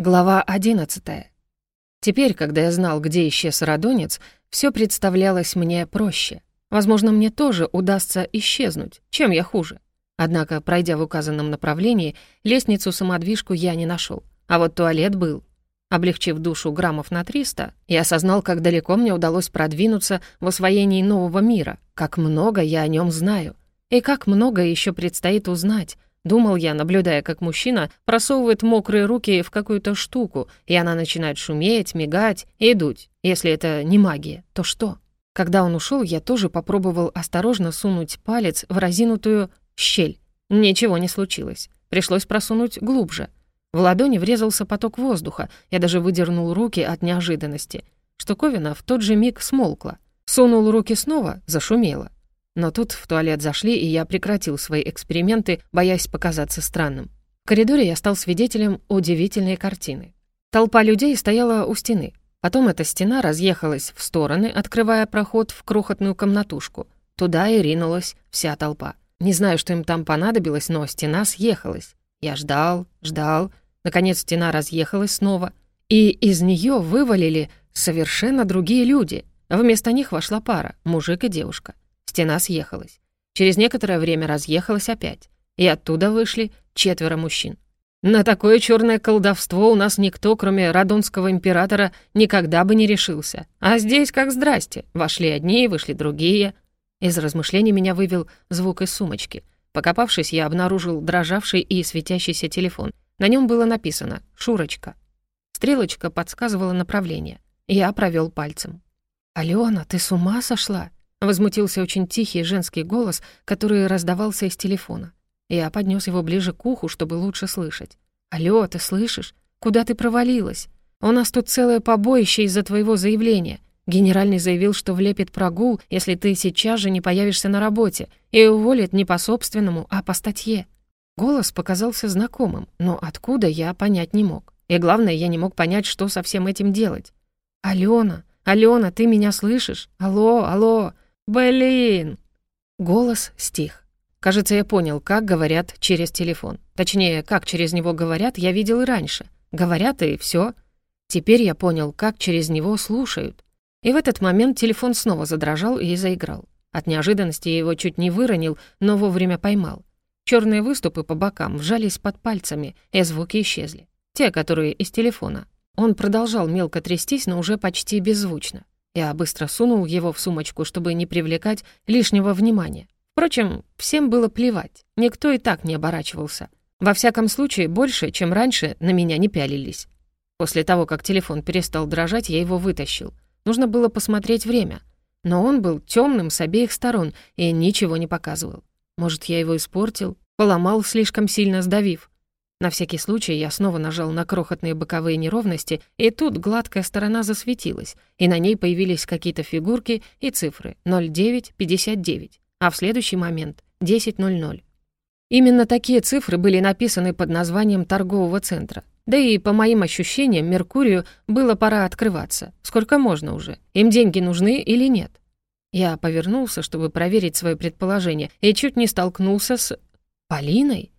Глава 11. Теперь, когда я знал, где исчез Радонец, все представлялось мне проще. Возможно, мне тоже удастся исчезнуть. Чем я хуже? Однако, пройдя в указанном направлении, лестницу-самодвижку я не нашел, А вот туалет был. Облегчив душу граммов на 300, я осознал, как далеко мне удалось продвинуться в освоении нового мира, как много я о нем знаю, и как много еще предстоит узнать, Думал я, наблюдая, как мужчина просовывает мокрые руки в какую-то штуку, и она начинает шуметь, мигать и дуть. Если это не магия, то что? Когда он ушел, я тоже попробовал осторожно сунуть палец в разинутую щель. Ничего не случилось. Пришлось просунуть глубже. В ладони врезался поток воздуха. Я даже выдернул руки от неожиданности. Штуковина в тот же миг смолкла. Сунул руки снова, зашумело. Но тут в туалет зашли, и я прекратил свои эксперименты, боясь показаться странным. В коридоре я стал свидетелем удивительной картины. Толпа людей стояла у стены. Потом эта стена разъехалась в стороны, открывая проход в крохотную комнатушку. Туда и ринулась вся толпа. Не знаю, что им там понадобилось, но стена съехалась. Я ждал, ждал. Наконец стена разъехалась снова. И из нее вывалили совершенно другие люди. Вместо них вошла пара, мужик и девушка. Стена съехалась. Через некоторое время разъехалась опять. И оттуда вышли четверо мужчин. На такое черное колдовство у нас никто, кроме Радонского императора, никогда бы не решился. А здесь как здрасте. Вошли одни, вышли другие. Из размышлений меня вывел звук из сумочки. Покопавшись, я обнаружил дрожавший и светящийся телефон. На нем было написано «Шурочка». Стрелочка подсказывала направление. Я провел пальцем. «Алена, ты с ума сошла?» Возмутился очень тихий женский голос, который раздавался из телефона. Я поднес его ближе к уху, чтобы лучше слышать. «Алло, ты слышишь? Куда ты провалилась? У нас тут целое побоище из-за твоего заявления. Генеральный заявил, что влепит прогул, если ты сейчас же не появишься на работе, и уволит не по собственному, а по статье». Голос показался знакомым, но откуда я понять не мог. И главное, я не мог понять, что со всем этим делать. «Алена, Алена, ты меня слышишь? Алло, алло, «Блин!» Голос стих. Кажется, я понял, как говорят через телефон. Точнее, как через него говорят, я видел и раньше. Говорят, и все. Теперь я понял, как через него слушают. И в этот момент телефон снова задрожал и заиграл. От неожиданности я его чуть не выронил, но вовремя поймал. Черные выступы по бокам вжались под пальцами, и звуки исчезли. Те, которые из телефона. Он продолжал мелко трястись, но уже почти беззвучно. Я быстро сунул его в сумочку, чтобы не привлекать лишнего внимания. Впрочем, всем было плевать, никто и так не оборачивался. Во всяком случае, больше, чем раньше, на меня не пялились. После того, как телефон перестал дрожать, я его вытащил. Нужно было посмотреть время. Но он был темным с обеих сторон и ничего не показывал. Может, я его испортил, поломал, слишком сильно сдавив. На всякий случай я снова нажал на крохотные боковые неровности, и тут гладкая сторона засветилась, и на ней появились какие-то фигурки и цифры 0959, а в следующий момент 10.00. Именно такие цифры были написаны под названием торгового центра. Да и, по моим ощущениям, Меркурию было пора открываться. Сколько можно уже? Им деньги нужны или нет? Я повернулся, чтобы проверить свое предположение, и чуть не столкнулся с... Полиной?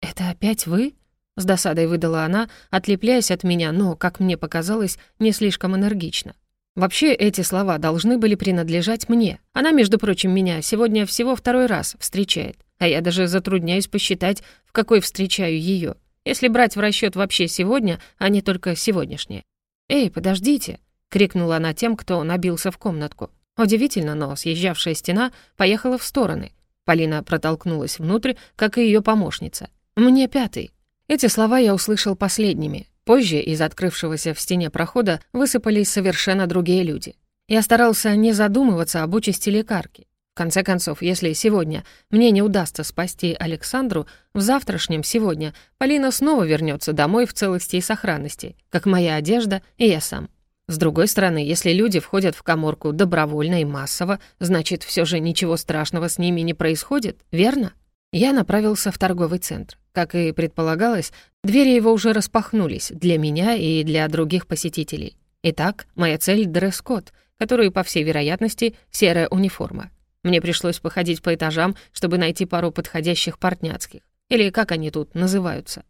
«Это опять вы?» — с досадой выдала она, отлепляясь от меня, но, как мне показалось, не слишком энергично. Вообще, эти слова должны были принадлежать мне. Она, между прочим, меня сегодня всего второй раз встречает, а я даже затрудняюсь посчитать, в какой встречаю ее, если брать в расчет вообще сегодня, а не только сегодняшнее. «Эй, подождите!» — крикнула она тем, кто набился в комнатку. Удивительно, но съезжавшая стена поехала в стороны. Полина протолкнулась внутрь, как и ее помощница. «Мне пятый». Эти слова я услышал последними. Позже из открывшегося в стене прохода высыпались совершенно другие люди. Я старался не задумываться об участи лекарки. В конце концов, если сегодня мне не удастся спасти Александру, в завтрашнем сегодня Полина снова вернется домой в целости и сохранности, как моя одежда и я сам. С другой стороны, если люди входят в коморку добровольно и массово, значит, все же ничего страшного с ними не происходит, верно? Я направился в торговый центр. Как и предполагалось, двери его уже распахнулись для меня и для других посетителей. Итак, моя цель — дресс-код, который, по всей вероятности, серая униформа. Мне пришлось походить по этажам, чтобы найти пару подходящих портняцких. Или как они тут называются.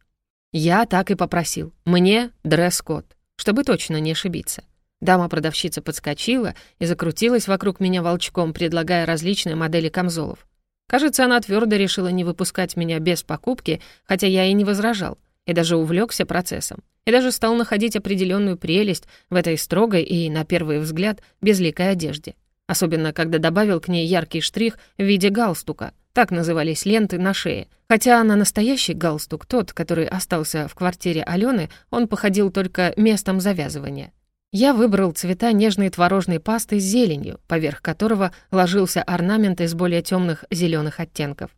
Я так и попросил. Мне дресс-код, чтобы точно не ошибиться. Дама-продавщица подскочила и закрутилась вокруг меня волчком, предлагая различные модели камзолов. Кажется, она твердо решила не выпускать меня без покупки, хотя я и не возражал, и даже увлекся процессом, и даже стал находить определенную прелесть в этой строгой и, на первый взгляд, безликой одежде. Особенно, когда добавил к ней яркий штрих в виде галстука. Так назывались ленты на шее. Хотя на настоящий галстук, тот, который остался в квартире Алены, он походил только местом завязывания. Я выбрал цвета нежной творожной пасты с зеленью, поверх которого ложился орнамент из более темных зеленых оттенков.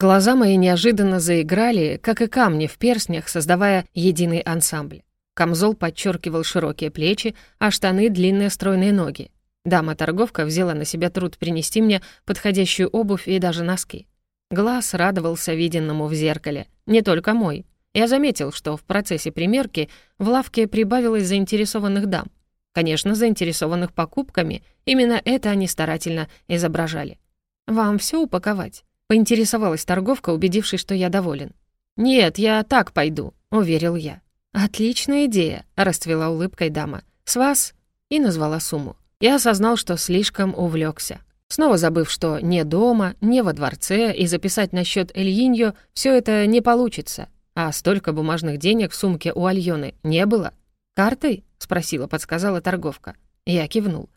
Глаза мои неожиданно заиграли, как и камни в перстнях, создавая единый ансамбль. Камзол подчеркивал широкие плечи, а штаны — длинные стройные ноги. Дама-торговка взяла на себя труд принести мне подходящую обувь и даже носки. Глаз радовался виденному в зеркале, не только мой. Я заметил, что в процессе примерки в лавке прибавилось заинтересованных дам. Конечно, заинтересованных покупками, именно это они старательно изображали. «Вам все упаковать?» — поинтересовалась торговка, убедившись, что я доволен. «Нет, я так пойду», — уверил я. «Отличная идея», — расцвела улыбкой дама. «С вас?» — и назвала сумму. Я осознал, что слишком увлекся. Снова забыв, что не дома, не во дворце, и записать на счет Эльиньо все это не получится. А столько бумажных денег в сумке у Альоны не было. «Картой?» — спросила, подсказала торговка. Я кивнул.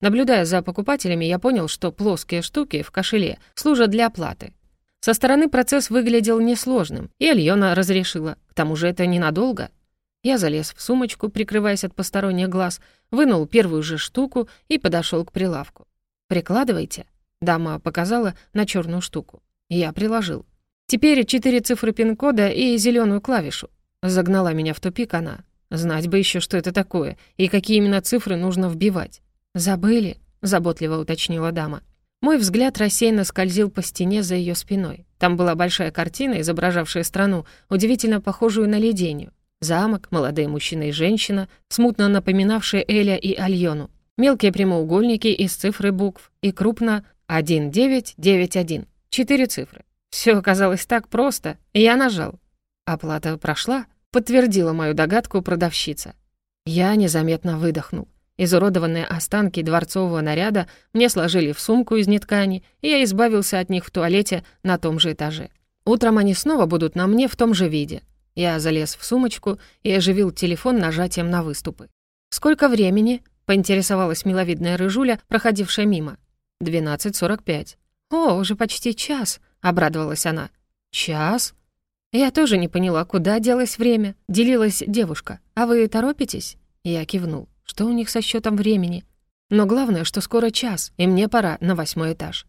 Наблюдая за покупателями, я понял, что плоские штуки в кошеле служат для оплаты. Со стороны процесс выглядел несложным, и Альона разрешила. К тому же это ненадолго. Я залез в сумочку, прикрываясь от посторонних глаз, вынул первую же штуку и подошел к прилавку. «Прикладывайте», — дама показала на черную штуку. Я приложил. «Теперь четыре цифры пин-кода и зеленую клавишу». Загнала меня в тупик она. Знать бы еще, что это такое, и какие именно цифры нужно вбивать. «Забыли?» — заботливо уточнила дама. Мой взгляд рассеянно скользил по стене за ее спиной. Там была большая картина, изображавшая страну, удивительно похожую на леденью. Замок, молодые мужчина и женщина, смутно напоминавшие Эля и Альону. Мелкие прямоугольники из цифры букв и крупно 1991. Четыре цифры. Все оказалось так просто, и я нажал. Оплата прошла, подтвердила мою догадку продавщица. Я незаметно выдохнул. Изуродованные останки дворцового наряда мне сложили в сумку из неткани, и я избавился от них в туалете на том же этаже. Утром они снова будут на мне в том же виде. Я залез в сумочку и оживил телефон нажатием на выступы. «Сколько времени?» — поинтересовалась миловидная рыжуля, проходившая мимо. «12.45». «О, уже почти час», — обрадовалась она. «Час?» Я тоже не поняла, куда делось время. Делилась девушка. «А вы торопитесь?» Я кивнул. Что у них со счетом времени? Но главное, что скоро час, и мне пора на восьмой этаж.